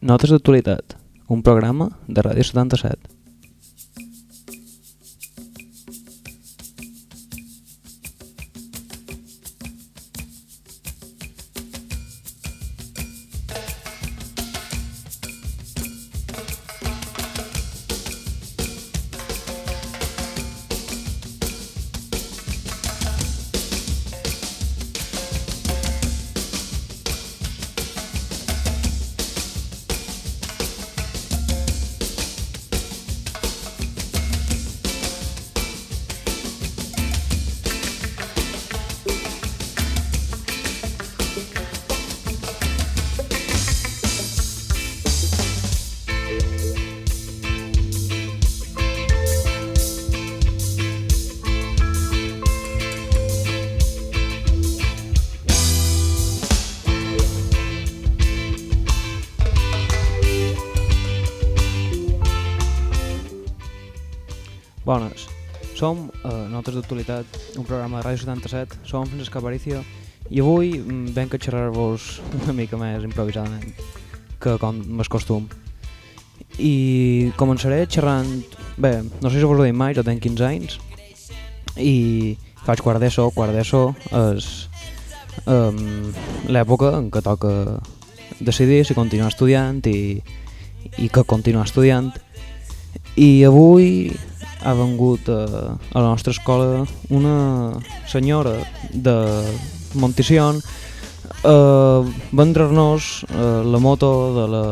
Notes d'actualitat, un programa de Ràdio 77. D'actualitat, un programa de Ràdio 77, som Francesc Aparicio i avui mm, venc a xerrar-vos una mica més improvisadament que com m'escostum. I començaré xerrant... Bé, no sé si vos ho dit mai, jo tenc 15 anys i faig quart d'ESO, quart d'ESO és um, l'època en què toca decidir si continuar estudiant i, i que continuar estudiant i avui ha vengut a, a la nostra escola una senyora de Monticion a vendre-nos la moto de la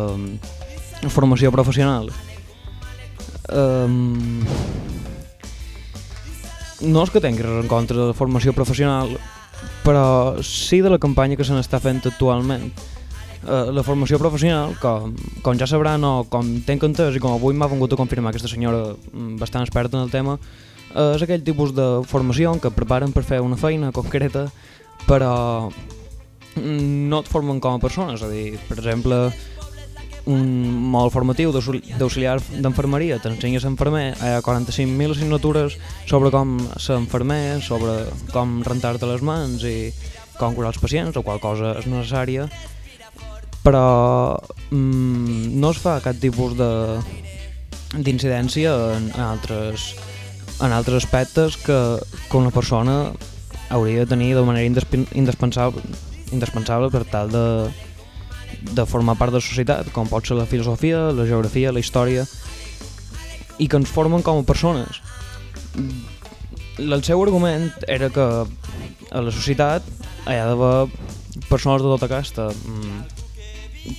formació professional. Um, no és que tingui res en contra de la formació professional, però sí de la campanya que se n'està fent actualment. Uh, la formació professional, com, com ja sabran o com tenc entès i com avui m'ha vengut a confirmar aquesta senyora mm, bastant experta en el tema, uh, és aquell tipus de formació en què preparen per fer una feina concreta, però no et formen com a persona, és a dir, per exemple, un molt formatiu d'auxiliar d'enfermeria, t'ensenya a enfermer, hi ha 45.000 assignatures sobre com ser enfermer, sobre com rentar-te les mans i com curar els pacients, o qual cosa és necessària, però mm, no es fa cap tipus d'incidència en, en, altres, en altres aspectes que, que una persona hauria de tenir de manera indispensable, indispensable per tal de, de formar part de la societat, com pot ser la filosofia, la geografia, la història, i que ens formen com a persones. El seu argument era que a la societat hi ha d'haver persones de tota casta, mm,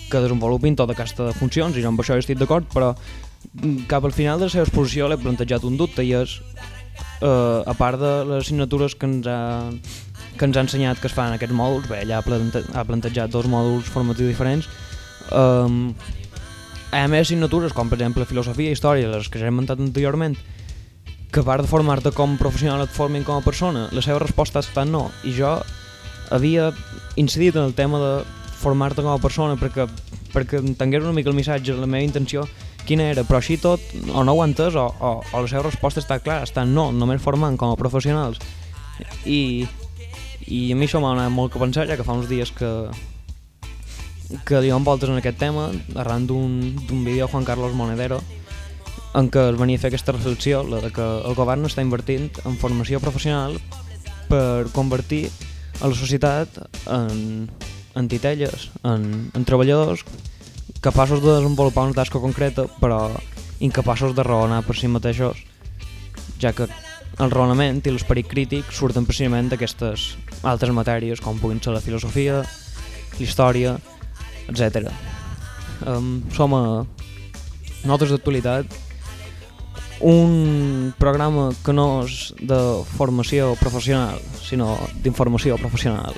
que desenvolupin tota aquesta funcions i amb això estic d'acord, però cap al final de la seva exposició l'he plantejat un dubte i és, eh, a part de les assignatures que ens ha, que ens ha ensenyat que es fan aquests mòduls, bé, ella ha, plante ha plantejat dos mòduls formatius diferents, eh, ha més assignatures com per exemple filosofia i història, les que ja hem mentat anteriorment, que a part de formar-te com professional et formin com a persona, la seva resposta ha estat no, i jo havia incidit en el tema de formar-te com a persona perquè, perquè entengués una mica el missatge, la meva intenció quina era, però així tot o no ho entès o, o, o la seva resposta està clara, està no, només formant com a professionals. I, i a mi això m'ha anat molt que pensar ja que fa uns dies que que diguem voltes en aquest tema arran d'un vídeo de Juan Carlos Monedero en què es venia a fer aquesta reflexió la de que el govern està invertint en formació professional per convertir a la societat en, en titelles, en, en treballadors capaços de desenvolupar una tasca concreta però incapaços de raonar per si mateixos ja que el raonament i l'esperit crític surten precisament d'aquestes altres matèries com puguin ser la filosofia, la història, etc. Um, som a Notes d'actualitat un programa que no és de formació professional, sinó d'informació professional.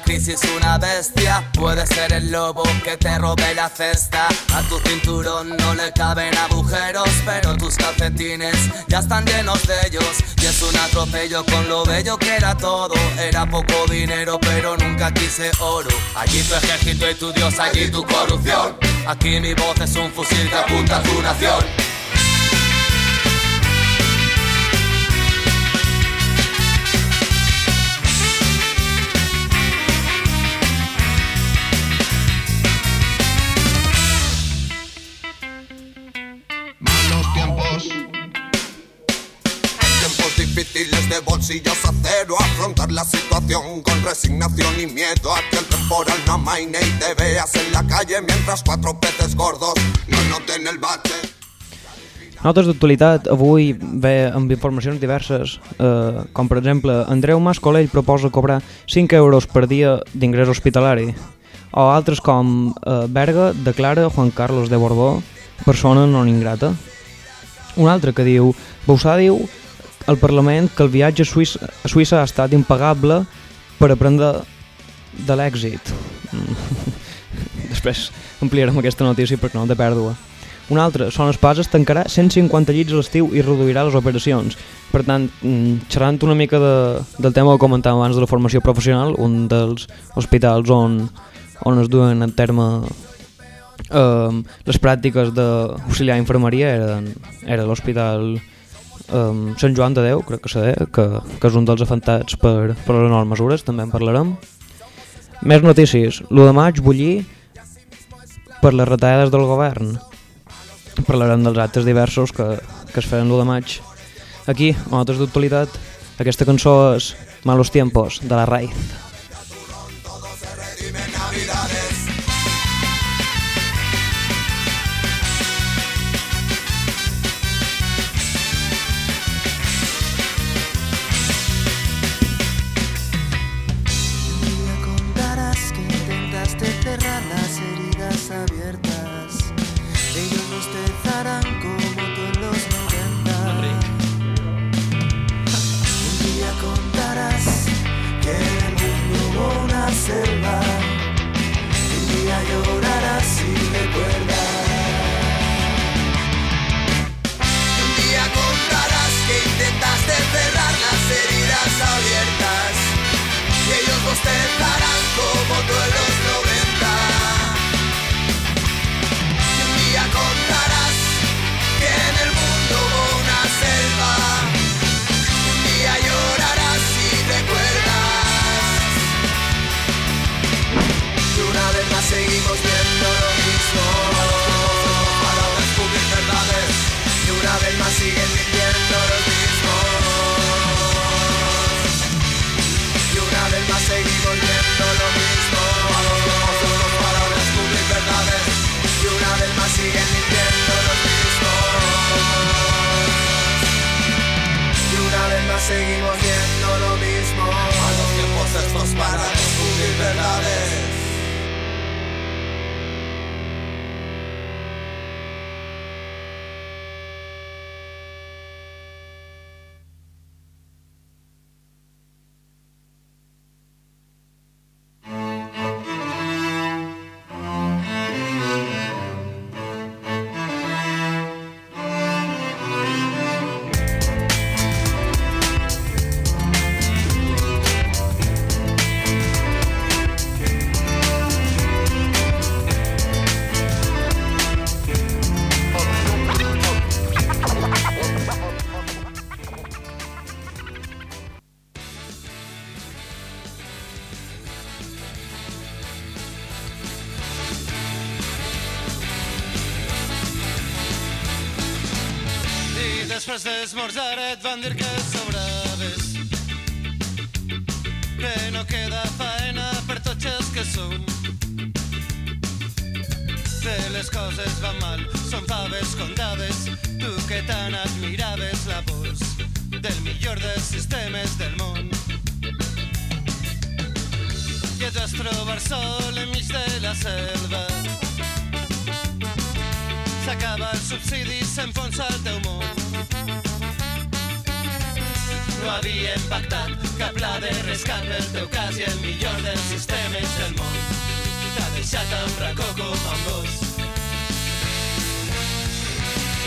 Crisis una bestia. Puede ser el lobo que te robe la cesta. A tu cinturón no le caben agujeros, pero tus calcetines ya están llenos de ellos. Y es un atropello con lo bello que era todo. Era poco dinero, pero nunca quise oro. Allí tu ejército y tu dios, allí tu corrupción. Aquí mi voz es un fusil que apunta a tu nación. Difíciles de bolsillos a cero Afrontar la situación con resignación y miedo A que el temporal no amaine y te veas en la calle Mientras cuatro peces gordos no noten el bache Notes d'actualitat avui ve amb informacions diverses, eh, com per exemple Andreu Mas Colell proposa cobrar 5 euros per dia d'ingrés hospitalari, o altres com eh, Berga declara Juan Carlos de Borbó persona non ingrata. Un altre que diu, Bausà diu al Parlament que el viatge a Suïssa, a Suïssa ha estat impagable per aprendre de l'èxit. Després ampliarem aquesta notícia perquè no té pèrdua. Un altre, Son Espases tancarà 150 llits a l'estiu i reduirà les operacions. Per tant, mm, xerrant una mica de, del tema que comentàvem abans de la formació professional, un dels hospitals on, on es duen a terme eh, les pràctiques d'auxiliar infermeria eren, era l'hospital um, Sant Joan de Déu, crec que sé, que, que és un dels afectats per, per les noves mesures, també en parlarem. Més notícies. L'1 de maig, bullir per les retallades del govern. Parlarem dels actes diversos que, que es feien l'1 de maig. Aquí, a notes d'actualitat, aquesta cançó és Malos Tiempos, de la Raíz. Todo se redime en s'acaba el subsidi, s'enfonsa el teu món. No havíem pactat cap pla de rescat pel teu cas i el millor dels sistemes del món. T'ha deixat amb racó com un gos.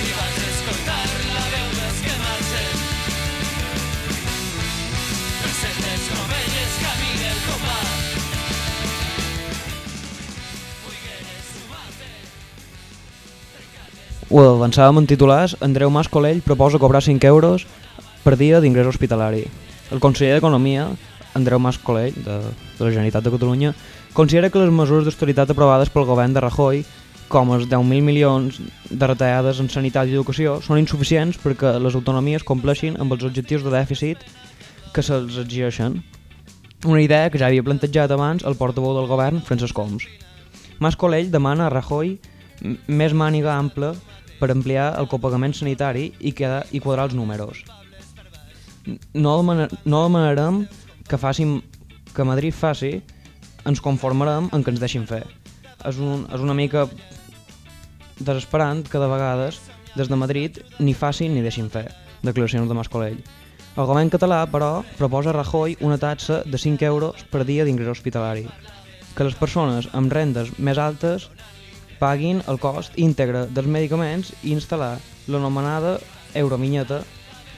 I vaig escoltar la veu dels que marxen. Per ser les novelles camí del Ho avançàvem en titulars, Andreu Mas Colell proposa cobrar 5 euros per dia d'ingrés hospitalari. El conseller d'Economia, Andreu Mas Colell, de, de la Generalitat de Catalunya, considera que les mesures d'austeritat aprovades pel govern de Rajoy, com els 10.000 milions de retallades en sanitat i educació, són insuficients perquè les autonomies compleixin amb els objectius de dèficit que se'ls exigeixen. Una idea que ja havia plantejat abans el portaveu del govern, Francesc Homs. Mas Colell demana a Rajoy més màniga ampla per ampliar el copagament sanitari i, quedar, i quadrar els números. No, demana, no demanarem que, facin, que Madrid faci, ens conformarem en que ens deixin fer. És, un, és una mica desesperant que de vegades des de Madrid ni facin ni deixin fer, declaracions de Mascolell. El govern català, però, proposa a Rajoy una taxa de 5 euros per dia d'ingrés hospitalari, que les persones amb rendes més altes paguin el cost íntegre dels medicaments i instal·lar l'anomenada eurominyeta,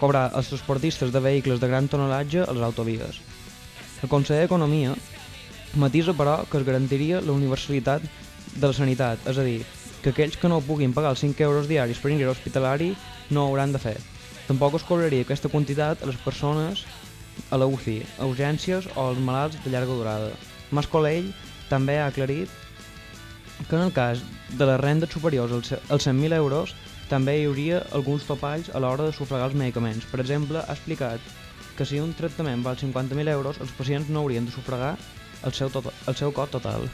cobrar als transportistes de vehicles de gran tonelatge a les autovies. El conseller d'Economia matisa, però, que es garantiria la universalitat de la sanitat, és a dir, que aquells que no puguin pagar els 5 euros diaris per ingrés hospitalari no ho hauran de fer. Tampoc es cobraria aquesta quantitat a les persones a la UCI, a urgències o als malalts de llarga durada. Mas Colell també ha aclarit que en el cas de les rendes superiors als als 100.000 euros també hi hauria alguns topalls a l'hora de sufragar els medicaments. Per exemple, ha explicat que si un tractament val 50.000 euros, els pacients no haurien de sufragar el seu, tot, el seu cost total.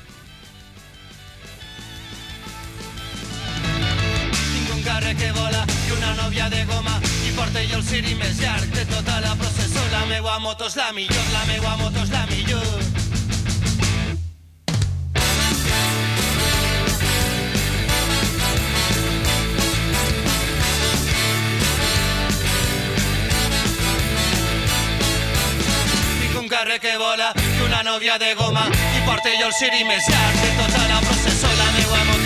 Tinc un carrer que vola i una nòvia de goma i porta jo el ciri més llarg de tota la processó. La meua moto és la millor, la meua moto és la millor. Carrer que vola i una nòvia de goma i porta jo el ciri més llarg de tota la processó. La meua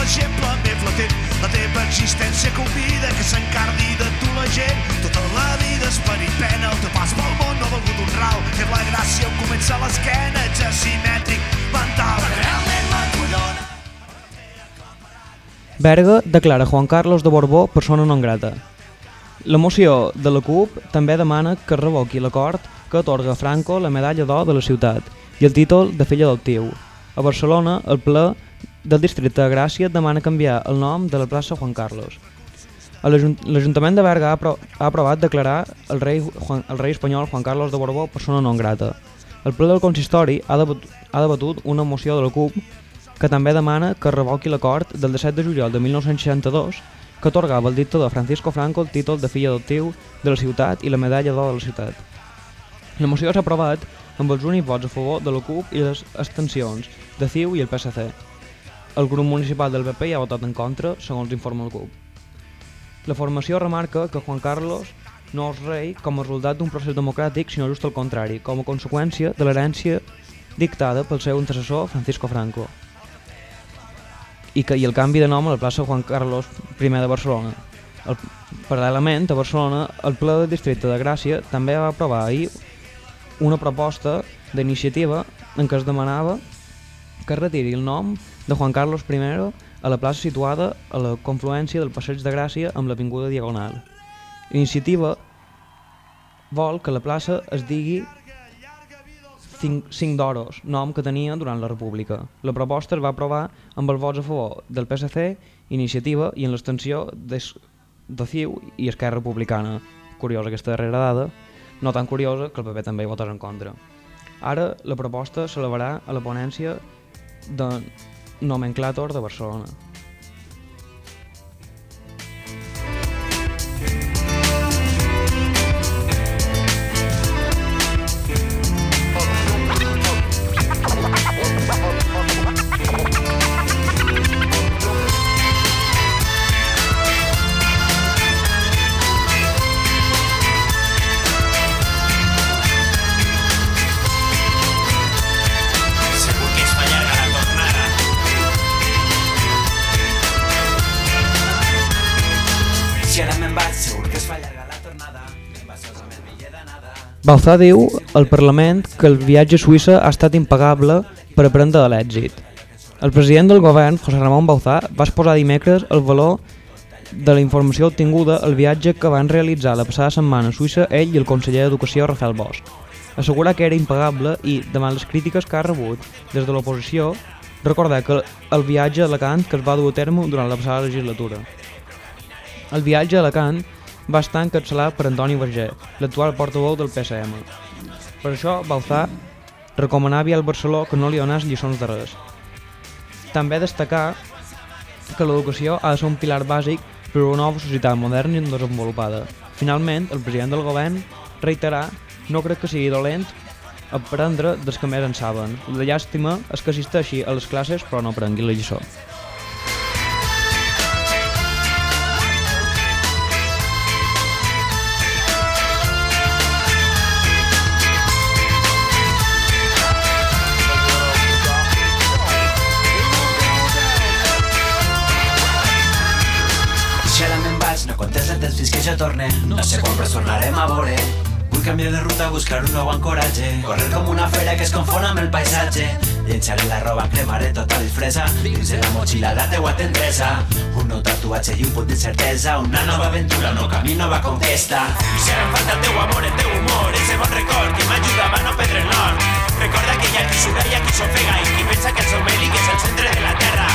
l'exemple més flatent. La teva existència convida que s'encarni de tu la gent. Tota la vida és pena, el teu pas pel món no ha valgut un ral. És la gràcia on comença l'esquena, ets asimètric, mental. Berga declara Juan Carlos de Borbó persona non grata. La moció de la CUP també demana que revoqui l'acord que atorga Franco la medalla d'or de la ciutat i el títol de fill adoptiu. A Barcelona, el ple del districte de Gràcia demana canviar el nom de la plaça Juan Carlos. L'Ajuntament de Berga ha, apro ha aprovat declarar el rei, Juan, el rei espanyol Juan Carlos de Borbó persona non grata. El ple del consistori ha, debat ha debatut una moció de la CUP que també demana que revoqui l'acord del 17 de juliol de 1962 que atorgava al dictador Francisco Franco el títol de fill adoptiu de la ciutat i la medalla d'or de la ciutat. La moció s'ha aprovat amb els únics vots a favor de la CUP i les abstencions de CiU i el PSC. El grup municipal del PP hi ha votat en contra, segons informa el CUP. La formació remarca que Juan Carlos no és rei com a resultat d'un procés democràtic, sinó just al contrari, com a conseqüència de l'herència dictada pel seu antecessor Francisco Franco i, que, i el canvi de nom a la plaça Juan Carlos I de Barcelona. El, paral·lelament, a Barcelona, el ple del districte de Gràcia també va aprovar ahir una proposta d'iniciativa en què es demanava que retiri el nom de Juan Carlos I a la plaça situada a la confluència del Passeig de Gràcia amb l'Avinguda Diagonal. L'iniciativa vol que la plaça es digui 5 d'oros, nom que tenia durant la República. La proposta es va aprovar amb els vots a favor del PSC, Iniciativa i en l'extensió de CiU i Esquerra Republicana. Curiosa aquesta darrera dada, no tan curiosa que el PP també hi votés en contra. Ara la proposta s'elevarà a la ponència de nomenclàtor de Barcelona. Bauzá diu al Parlament que el viatge a Suïssa ha estat impagable per aprendre de l'èxit. El president del govern, José Ramón Bauzá, va exposar dimecres el valor de la informació obtinguda al viatge que van realitzar la passada setmana a Suïssa ell i el conseller d'Educació, Rafael Bosch. Assegurar que era impagable i, davant les crítiques que ha rebut des de l'oposició, recordar que el viatge a Alacant que es va dur a terme durant la passada legislatura. El viatge a Alacant va estar encapçalat per Antoni Verger, l'actual portaveu del PSM. Per això, Bauzá recomanava al Barceló que no li donés lliçons de res. També destacar que l'educació ha de ser un pilar bàsic per una nova societat moderna i desenvolupada. Finalment, el president del govern reiterà no crec que sigui dolent aprendre dels que més en saben. La llàstima és que assisteixi a les classes però no aprengui la lliçó. Torne. No sé quan però tornarem a veure. Vull canviar de ruta, buscar un nou ancoratge. Correr com una fera que es confon amb el paisatge. Llençaré la roba, cremaré tota disfressa. Dins la motxilla la teua tendresa. Un nou tatuatge i un punt d'incertesa. Una nova aventura, un nou camí, nova conquesta. Si ara em falta el teu amor, el teu humor, ese bon record que m'ajudava a no perdre el nord. Recorda que hi ha qui suda i qui s'ofega i qui pensa que el seu mèlic és el centre de la terra.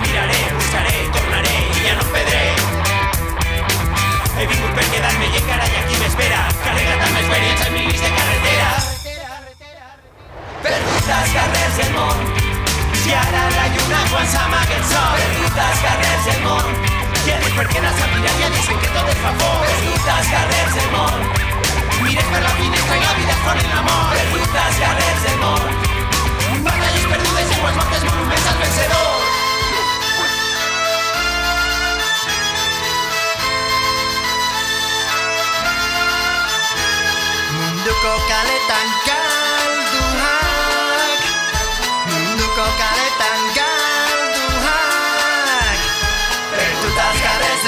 Miraré, buscaré, tornaré i ja no em. He vingut per quedar-me i encara hi ha qui m'espera. Carregat amb experiència en milis de carretera. Perdut als carrers del món. Si ara la lluna quan s'amaga el sol. Perdut als carrers del món. Ja dic perquè no sap mirar, ja dicen que tot es fa por. Perdut als carrers del món. Mires per la finestra i la vida és fora l'amor. Perdut als del món. Batalles perdudes, aigües mortes, monuments als vencedors. Munduko kaletan galduak Munduko kaletan galduak Perdutas carrers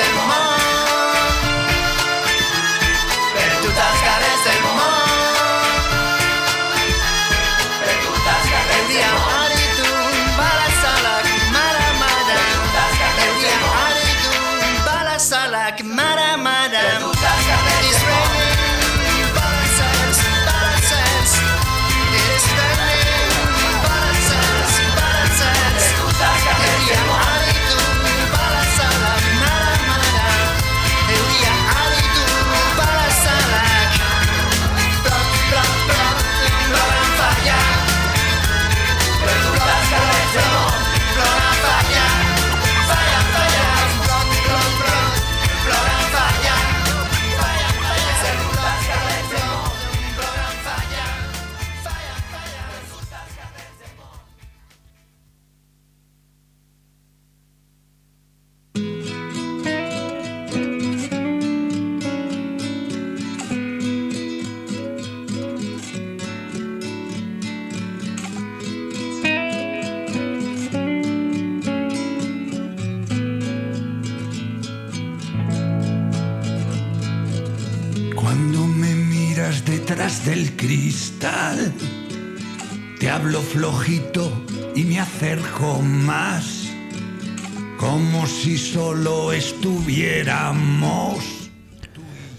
si solo estuviéramos.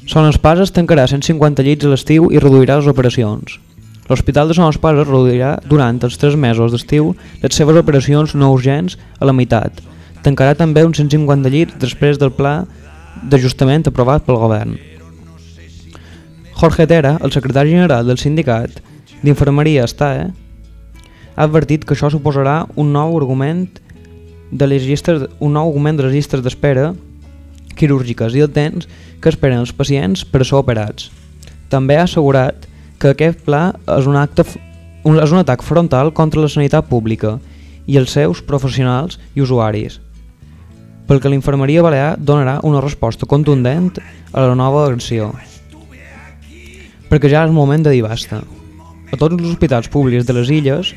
Son Espases tancarà 150 llits a l'estiu i reduirà les operacions. L'Hospital de Son Espases reduirà durant els 3 mesos d'estiu les seves operacions no urgents a la meitat. Tancarà també uns 150 llits després del pla d'ajustament aprovat pel govern. Jorge Tera, el secretari general del sindicat d'infermeria STAE, ha advertit que això suposarà un nou argument de les llistes, un nou augment de les llistes d'espera quirúrgiques i el temps que esperen els pacients per a ser operats. També ha assegurat que aquest pla és un, acte, un, és un atac frontal contra la sanitat pública i els seus professionals i usuaris, perquè la infermeria balear donarà una resposta contundent a la nova agressió. Perquè ja és el moment de dir basta. A tots els hospitals públics de les illes,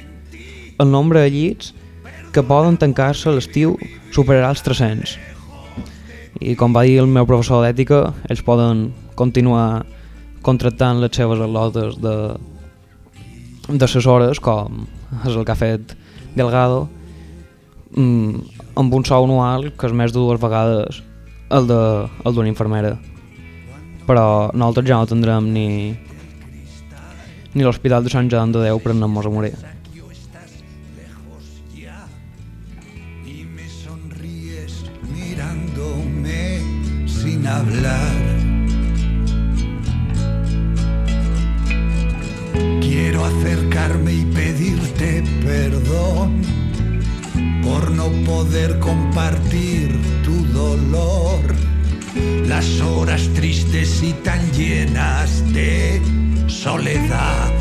el nombre de llits que poden tancar-se l'estiu superarà els 300 i com va dir el meu professor d'ètica, ells poden continuar contractant les seves al·lotes d'assessores, com és el que ha fet Delgado, mm, amb un sou anual que és més de dues vegades el de el d'una infermera. Però nosaltres ja no tindrem ni ni l'Hospital de Sant Joan de Déu per anar-nos a morir. Hablar. Quiero acercarme y pedirte perdón por no poder compartir tu dolor. Las horas tristes y tan llenas de soledad.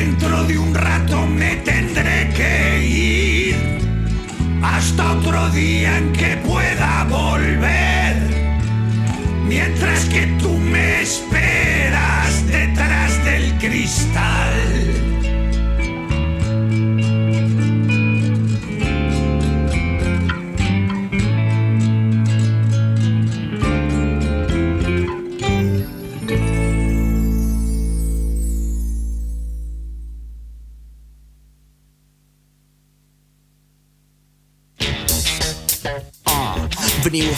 Dentro de un rato me tendré que ir hasta otro día en que pueda volver. Mientras que tú me esperas detrás del cristal.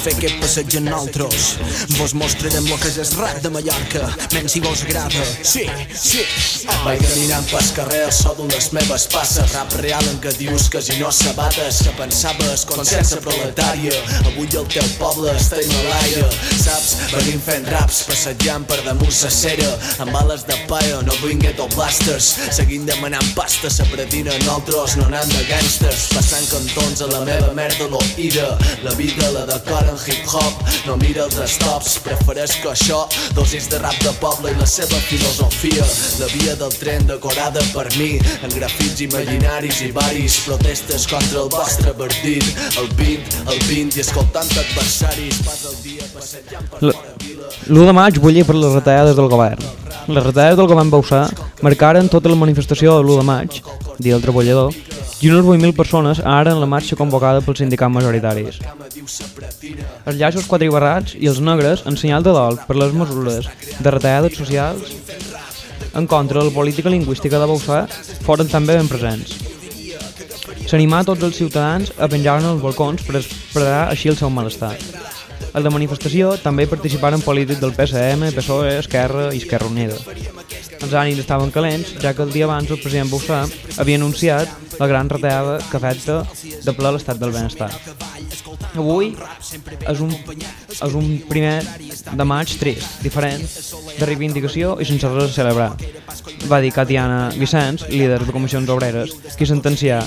Fer aquest passeig amb nosaltres. Vos mostrarem lo que és rap de Mallorca. Men, si vos agrada. Sí, sí. Vaig caminant pels carrers, so d'unes meves passes. Rap real en què dius que si no sabates, que pensaves consciència proletària. Avui el teu poble està en l'aire. Saps, venim fent raps, passejant per damunt sa cera. Amb bales de paia, no vull ghetto blasters. Seguint demanant pasta, sa predina nosaltres, no anant de gangsters. Passant cantons a la meva merda lo ira. La vida la decora en hip-hop, no mira els stops. Prefereix que això, dosis de rap de poble i la seva filosofia. La via del tren decorada per mi, en grafits imaginaris i varis. Protestes contra el vostre partit. El 20, el 20 i escoltant adversaris. Pas el dia passejant per La- fora vila. L'1 de maig bullir per les retallades del govern. Les retallades del govern Bausà marcaren tota la manifestació de l'1 de maig, dia del treballador, i unes 8.000 persones anaren a la marxa convocada pels sindicats majoritaris. Els llaços quadribarrats i els negres en senyal de dol per les mesures de retallades socials en contra de la política lingüística de Bausà foren també ben presents. S'animà tots els ciutadans a penjar-ne als balcons per expressar així el seu malestar. A la manifestació també participaren polítics del PSM, PSOE, Esquerra i Esquerra Unida. Els ànims estaven calents, ja que el dia abans el president Bausà havia anunciat la gran retallada que afecta de ple l'estat del benestar. Avui és un, és un primer de maig trist, diferent, de reivindicació i sense res a celebrar. Va dir Catiana Vicenç, líder de comissions obreres, qui sentencià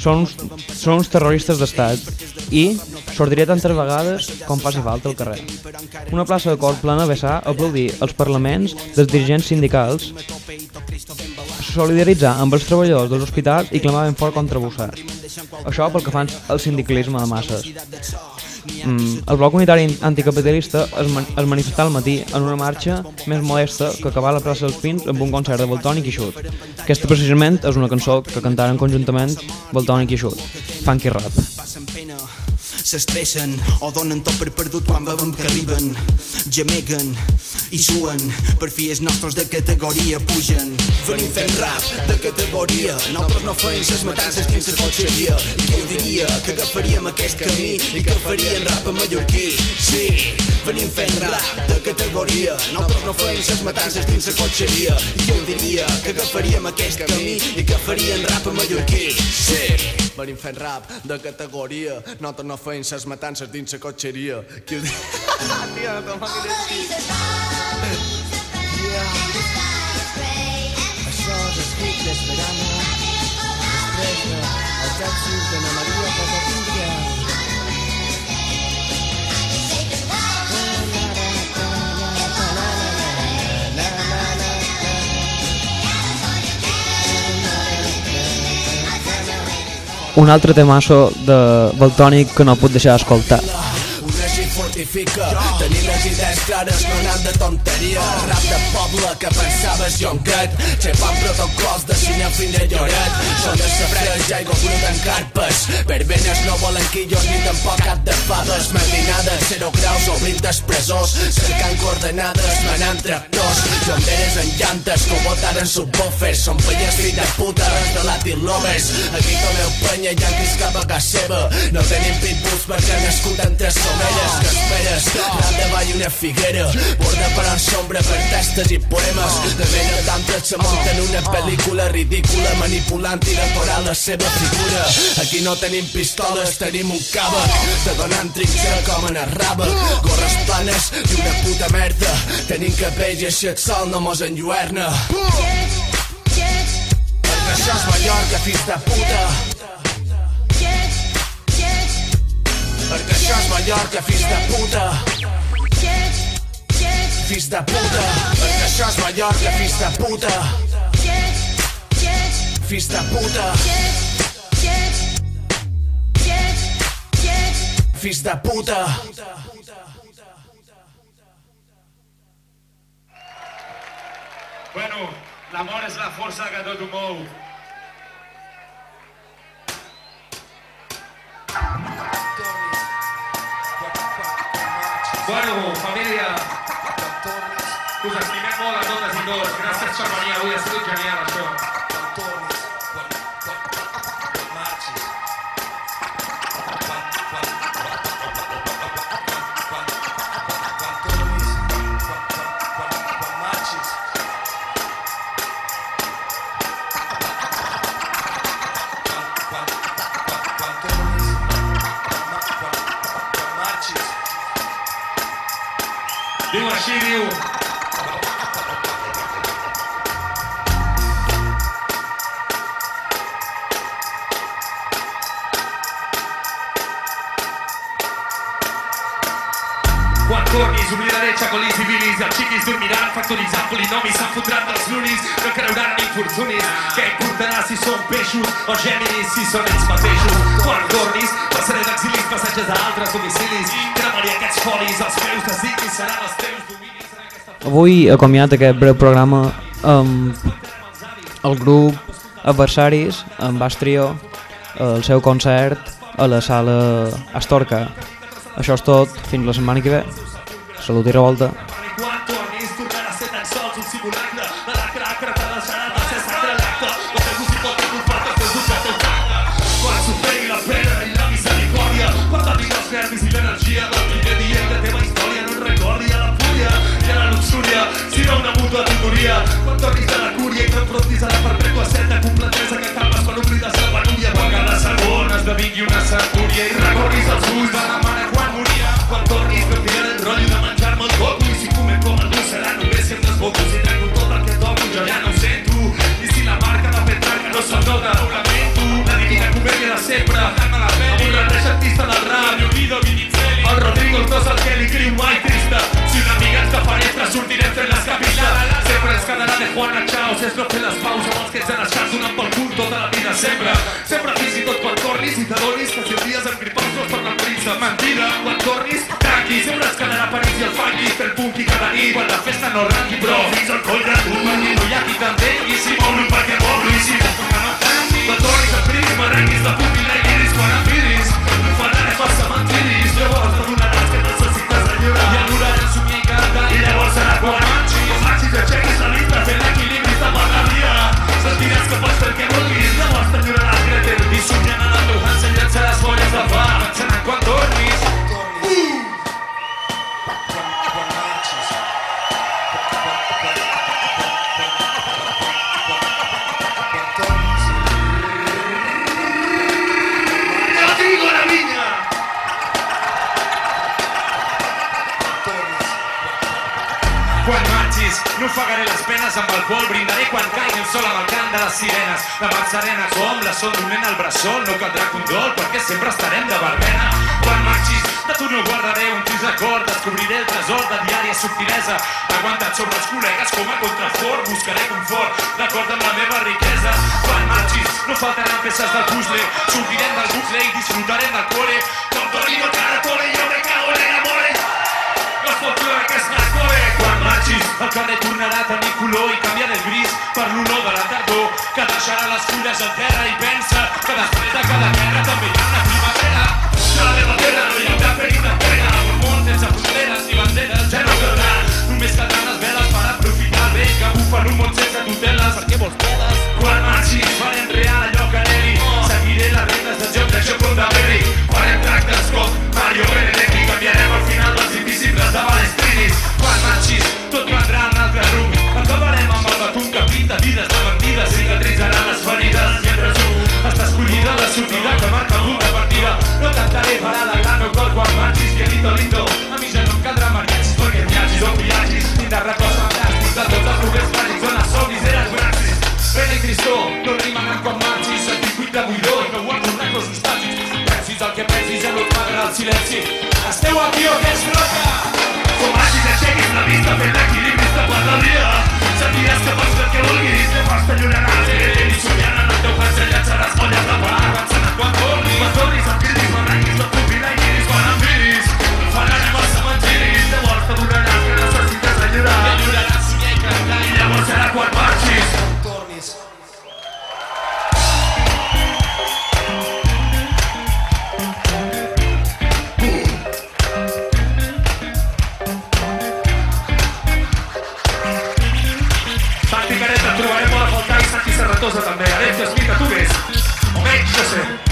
són uns, són uns terroristes d'estat i sortiré tantes vegades com faci falta al carrer. Una plaça de cor plena a vessar aplaudir els parlaments dels dirigents sindicals solidaritzar amb els treballadors dels hospitals i clamaven fort contra Bussar. Això pel que fan al sindicalisme de masses. Mm, el bloc unitari anticapitalista es, man es manifestà al matí en una marxa més modesta que acabar a la plaça dels Pins amb un concert de Voltònic i Xut. Aquesta precisament és una cançó que cantaren conjuntament Voltònic i Xut, Funky Rap. S'estressen o donen tot per perdut quan veuen que arriben. Gemeguen i suen per fi els nostres de categoria pugen. Venim fent rap de categoria nosaltres no feim ses matances dins la cotxeria i qui diria que agafaríem aquest camí i que farien rap a mallorquí? Sí, venim fent rap de categoria nosaltres no feim ses matances dins la cotxeria i qui diria que agafaríem aquest camí i que farien rap a mallorquí? Sí, venim fent rap de categoria. Nosaltres no feim ses matances dins la cotxeria. Qui ho diria Tia, no te'n fa Això Un altre temasso de Voltònic que no puc deixar d'escoltar. Fortifica. Tenir les idees clares no anant de tonteria. Rap de poble que pensaves jonquet Xepant protocols de cine fin de lloret. Són de sabreix, aigua bruta en carpes. Verbenes no volen quillos ni tampoc cap de fades. Melinades, zero graus, obrint expressors Cercant coordenades, manant tractors. Jonderes en llantes, que votaren subwoofers. Són penyes fill de puta, res de Latin lovers. Aquí tomeu penya, yanquis cap a casa seva No tenim pitbulls perquè han nascut entre somelles esperes, de vall una figuera. Borda per en sombra per testes i poemes. De mena d'altres se munten una pel·lícula ridícula Manipulant i decorant la seva figura. Aquí no tenim pistoles, tenim un càvec Te donant trinxa com en raba. Gorres planes i una puta merda. Tenim cabells i així el sol no mos enlluerna. Perquè això és Mallorca, fills de puta Perquè això és Mallorca, fills de puta. Fills de puta. Perquè això és Mallorca, fills de puta. Fills de puta. Fills de puta. Bueno, l'amor és la força que tot ho mou. Bueno, família, us estimem molt a totes i tots. Gràcies per venir avui, ha sigut genial això. Diu així, diu... Quan tornis, oblidaré xacolís i bilis, els xiquis dormiran factoritzant polinomis, se'n fotran dels lunis, no creuran en infortunis. Què importarà si són peixos o gèminis, si són ells mateixos? Quan tornis, passaré d'exilis, passatges a altres domicilis, cremaré aquests folis, els meus designis seran els teus dominis. Avui he comiat aquest breu programa amb el grup Adversaris, amb Baix Trio, el seu concert a la sala Astorca. Això és tot, fins la setmana que ve. Salut i revolta. Prisa mentida quan tornis tranqui sempre es quedarà París i el funky fent punky cada nit quan la festa no arranqui però fins al coll de tu. Perquè no hi ha qui t'entengui si mou-lo perquè mou-lo i si a canvi quan tornis el pris m'arrenquis la ofegaré les penes amb alcohol, brindaré quan caigui el sol amb el cant de les sirenes. Mar serena com la d'un nen al bressol, no caldrà condol perquè sempre estarem de barbena. Quan marxis, de tu no guardaré un trist record, descobriré el tresor de diària subtilesa. Aguantat sobre els col·legues com a contrafort, buscaré confort, d'acord amb la meva riquesa. Quan marxis, no faltaran peces del puzzle, sortirem del bucle i disfrutarem del cole. Com Torino Caratore, jo me cago en el amore. No es pot que és hardcore Quan marxis, el carrer tornarà a tenir color i canviar del gris per l'olor de la tardor que deixarà les fulles al terra i pensa que després de cada guerra també hi ha una primavera. Que la meva terra no hi haurà ferit de pena, un món sense fronteres ni banderes ja no caldrà. Només caldran les veles per aprofitar el vent que bufa en un món sense tuteles. Per què vols peles? Quan marxis, farem real allò que anheli. Seguiré les regles del joc de Joc de Berry. Farem tractes com Mario Benedetti. Tot prendrà un altre rumb. Acabarem amb el batum que pinta vides de bandides. Cicatritzarà les ferides. Mentre tu està escollida la sortida que marca el de partida. No cantaré per alegrar el meu cor quan marxis. Que lindo, lindo. A mi ja no em caldrà mariachis perquè viatgis o viatgis. Tindràs records fantàstics de tots els lugares màgics on els somnis eren gràcies. Pere i Cristó, no rimen amb quan marxis. El circuit de buidor i no ho han tornat els estàtics. Pensis el que pensis, ja no et pagarà el silenci. Esteu aquí o què és roca? Via. Sentiràs que pots fer el que vulguis, llavors t'enyoraràs. I somiant en el teu Hansel llançaràs molles de pa. Pensant en quan tornis, quan tornis, em cridis, pupil·la i iris quan em miris. Fararem els cementiris, llavors t'adonaràs que necessites enyorar. I somiar i cantar, i llavors serà quan marxis. O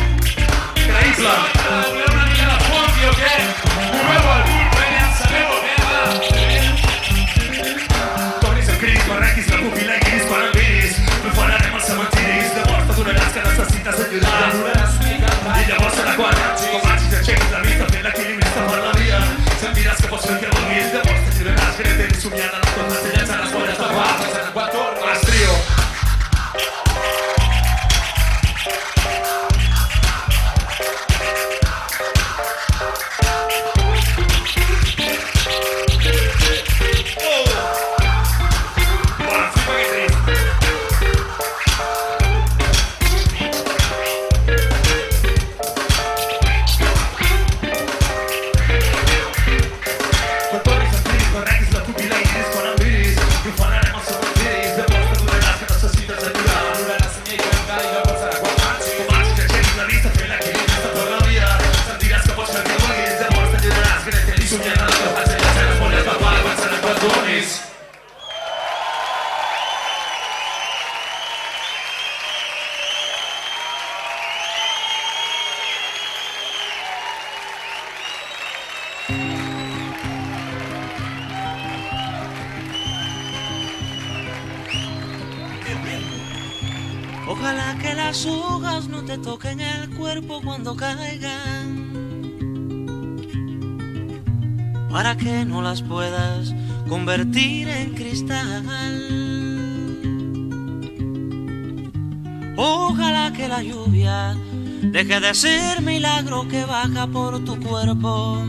Deje de ser milagro que baja por tu cuerpo.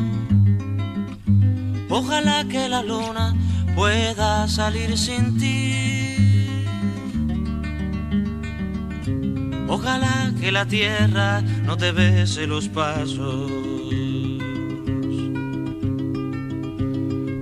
Ojalá que la luna pueda salir sin ti. Ojalá que la tierra no te bese los pasos.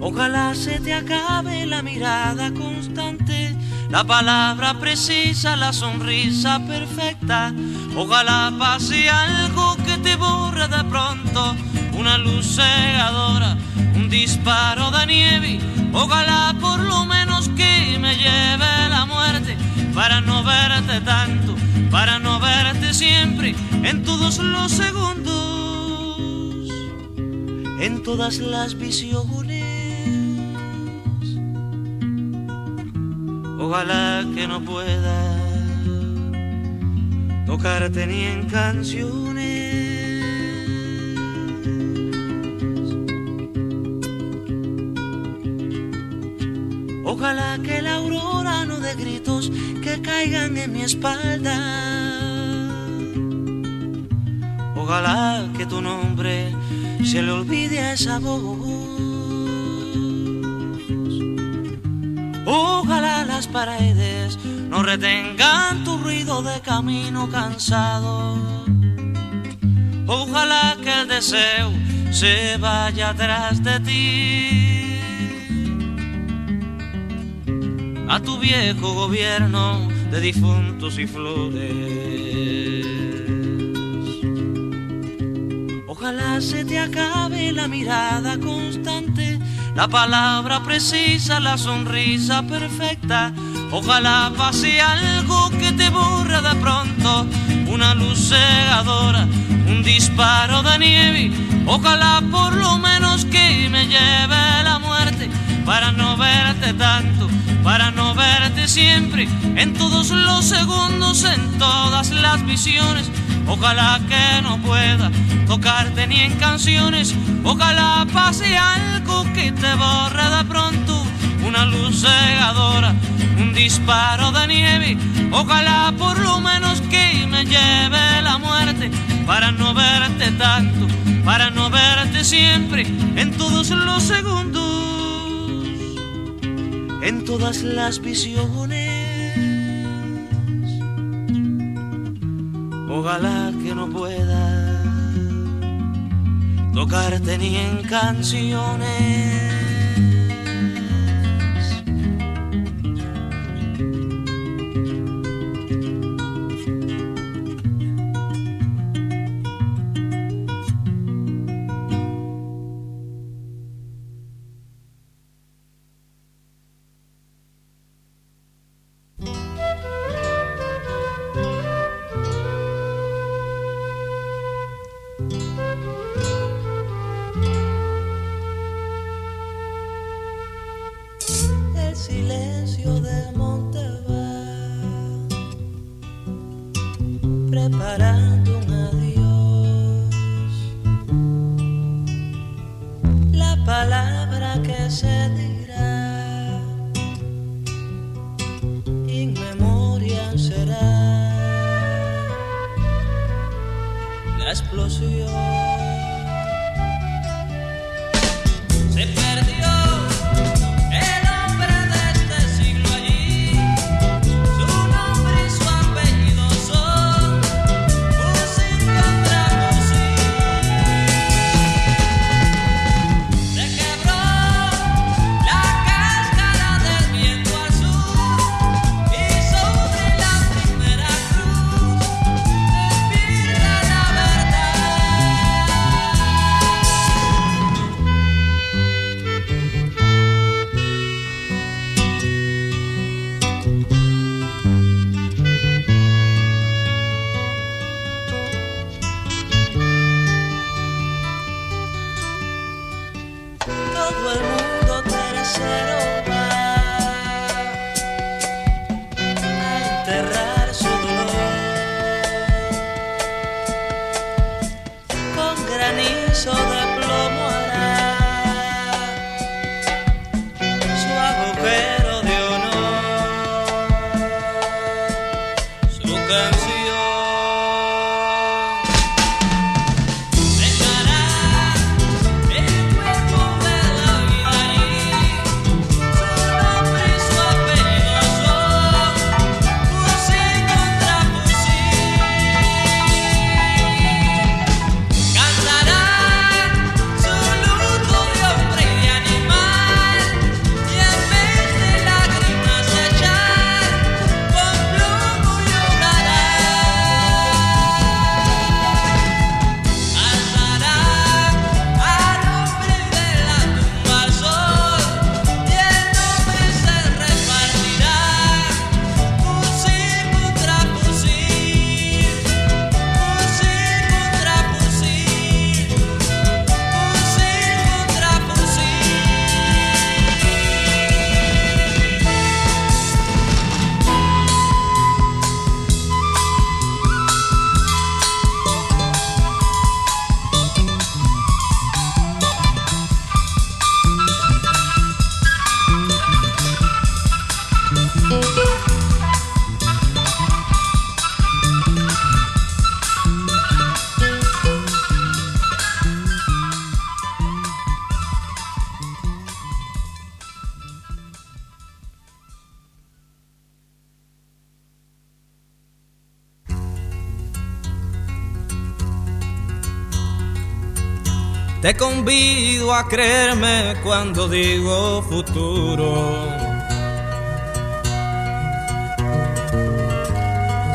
Ojalá se te acabe la mirada constante la palabra precisa, la sonrisa perfecta. Ojalá pase algo que te borre de pronto, una luz cegadora, un disparo de nieve. Ojalá por lo menos que me lleve la muerte para no verte tanto, para no verte siempre en todos los segundos, en todas las visiones. Ojalá que no pueda tocarte ni en canciones. Ojalá que la aurora no dé gritos que caigan en mi espalda. Ojalá que tu nombre se le olvide a esa voz. Ojalá las paredes no retengan tu ruido de camino cansado. Ojalá que el deseo se vaya atrás de ti. A tu viejo gobierno de difuntos y flores. Ojalá se te acabe la mirada constante, la palabra precisa, la sonrisa perfecta. Ojalá pase algo que te borre de pronto, una luz cegadora, un disparo de nieve. Ojalá por lo menos que me lleve la muerte para no verte tanto, para no verte siempre, en todos los segundos, en todas las visiones. Ojalá que no pueda tocarte ni en canciones. Ojalá pase algo que te borre de pronto. Una luz cegadora, un disparo de nieve. Ojalá por lo menos que me lleve la muerte. Para no verte tanto, para no verte siempre. En todos los segundos, en todas las visiones. Ojalá que no pueda tocarte ni en canciones. A creerme cuando digo futuro.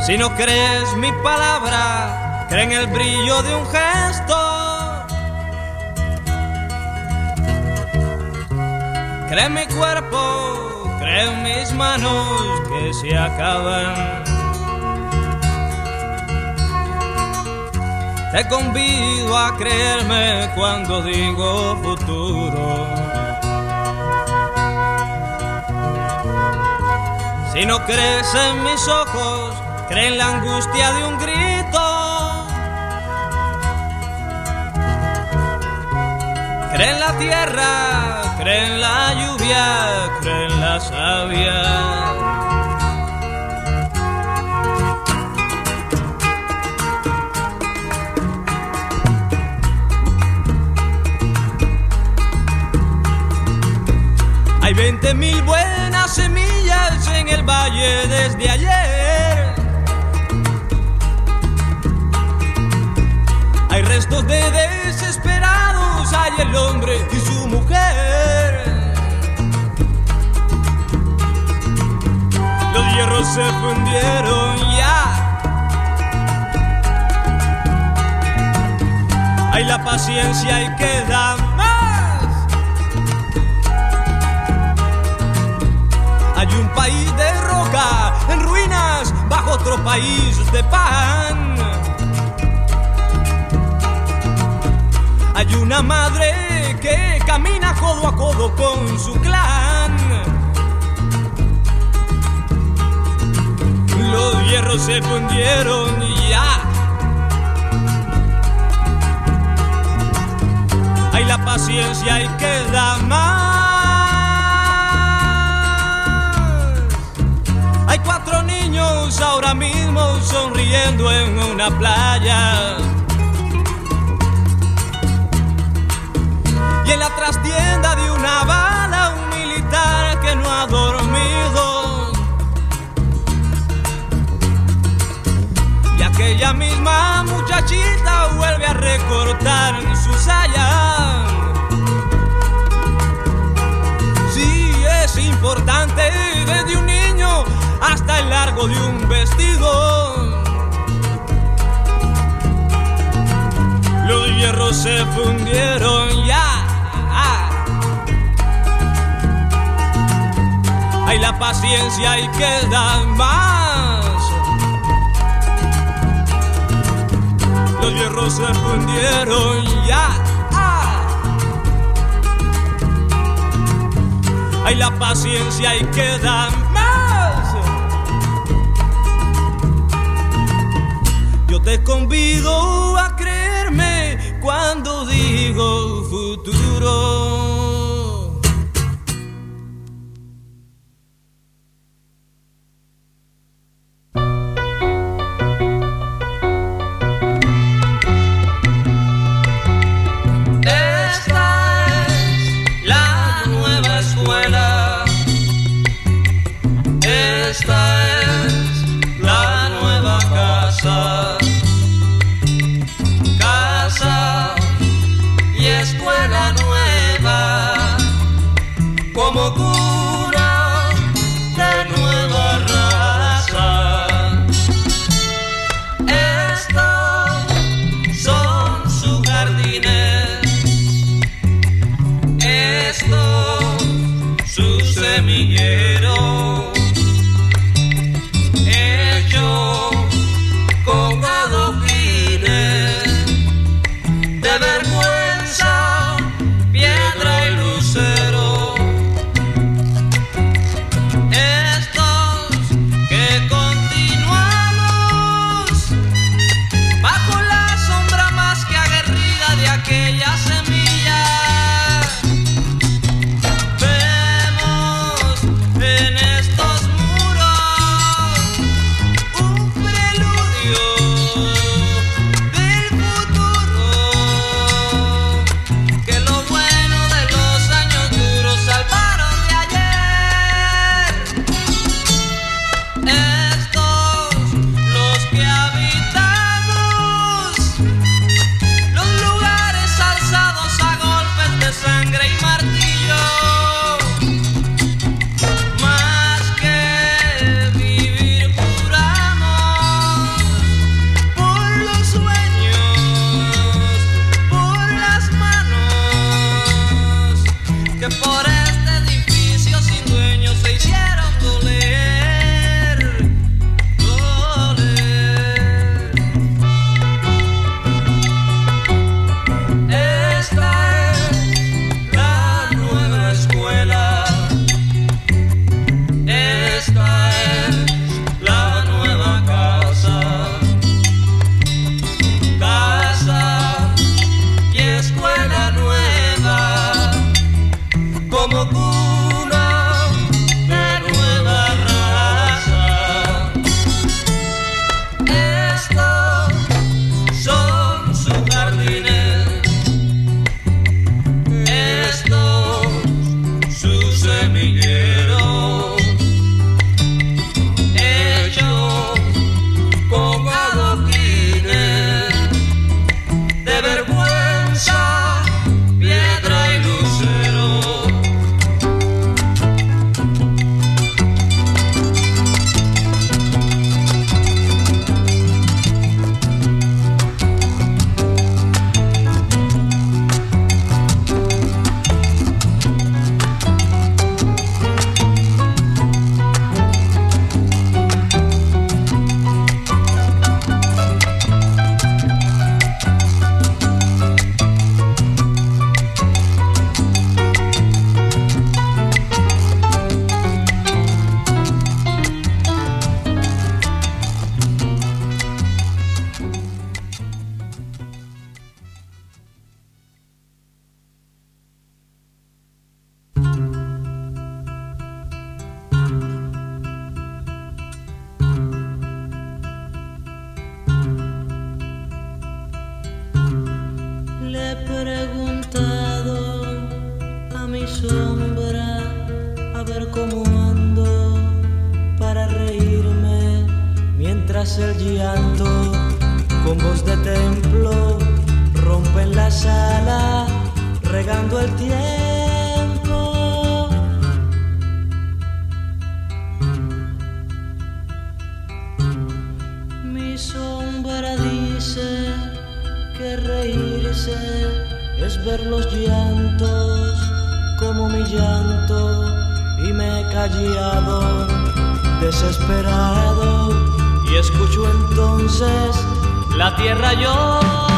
Si no crees mi palabra, cree en el brillo de un gesto. Cree en mi cuerpo, cree en mis manos que se acaban. Te convido a creerme cuando digo futuro. Si no crees en mis ojos, cree en la angustia de un grito. Cree en la tierra, cree en la lluvia, cree en la savia. 20 mil buenas semillas en el valle desde ayer. Hay restos de desesperados, hay el hombre y su mujer. Los hierros se fundieron ya. Hay la paciencia y queda un país de roca en ruinas bajo otro país de pan. Hay una madre que camina codo a codo con su clan. Los hierros se fundieron ya. Hay la paciencia y queda más. Cuatro niños ahora mismo sonriendo en una playa. De un vestido. Los hierros se fundieron ya. Hay la paciencia y queda más. Los hierros se fundieron ya. Hay la paciencia y queda te convido a creerme cuando digo futuro. esto, sus semilleros. Oh. Y me he callado desesperado y escucho entonces la tierra llora.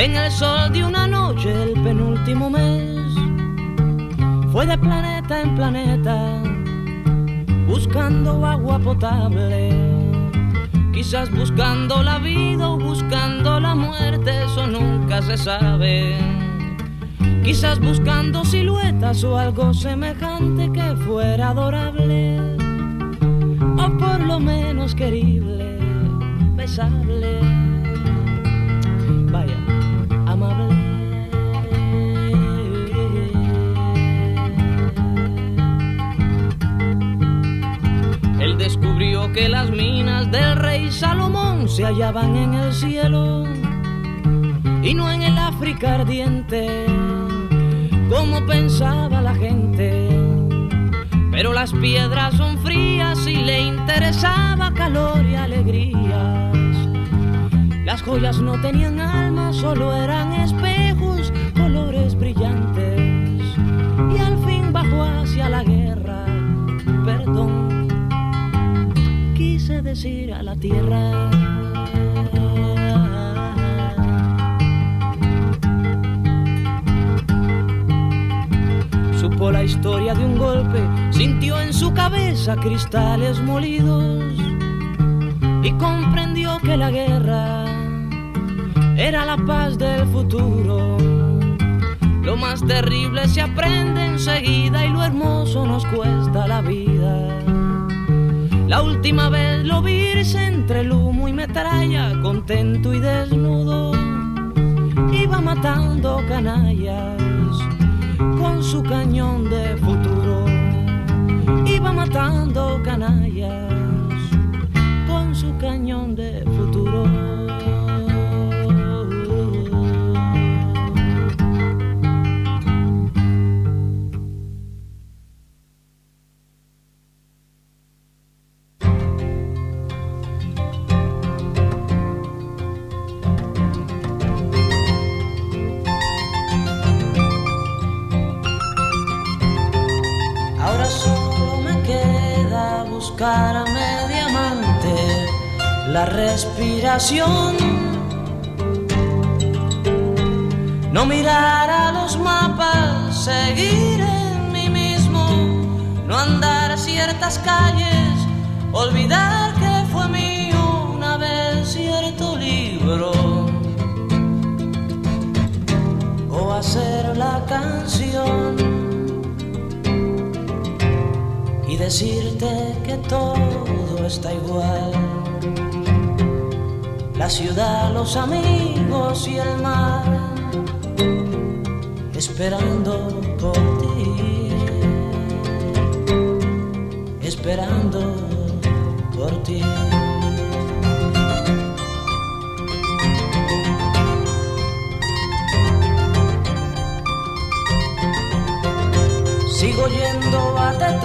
En el sol de una noche el penúltimo mes. Fue de planeta en planeta buscando agua potable. Quizás buscando la vida o buscando la muerte, eso nunca se sabe. Quizás buscando siluetas o algo semejante que fuera adorable, o por lo menos querible, besable, vaya, descubrió que las minas del rey Salomón se hallaban en el cielo y no en el África ardiente, como pensaba la gente. Pero las piedras son frías y le interesaba calor y alegrías. Las joyas no tenían alma, solo eran espejos, quise decir a la tierra. Supo la historia de un golpe, sintió en su cabeza cristales molidos y comprendió que la guerra era la paz del futuro. Lo más terrible se aprende enseguida y lo hermoso nos cuesta la vida. La última vez lo virse entre el humo y metralla, contento y desnudo, iba matando canallas con su cañón de futuro. Iba matando canallas con su cañón de futuro. Respiración. No mirar a los mapas, seguir en mí mismo, no andar ciertas calles, olvidar que fue mío una vez cierto libro. O hacer la canción y decirte que todo está igual. La ciudad, los amigos y el mar, esperando por ti, esperando por ti. Sigo yendo a TT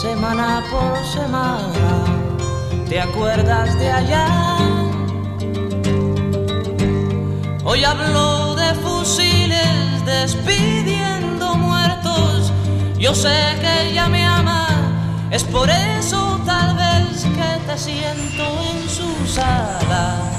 semana por semana. ¿Te acuerdas de allá? Hoy hablo de fusiles despidiendo muertos. Yo sé que ella me ama, es por eso tal vez que te siento en su sala.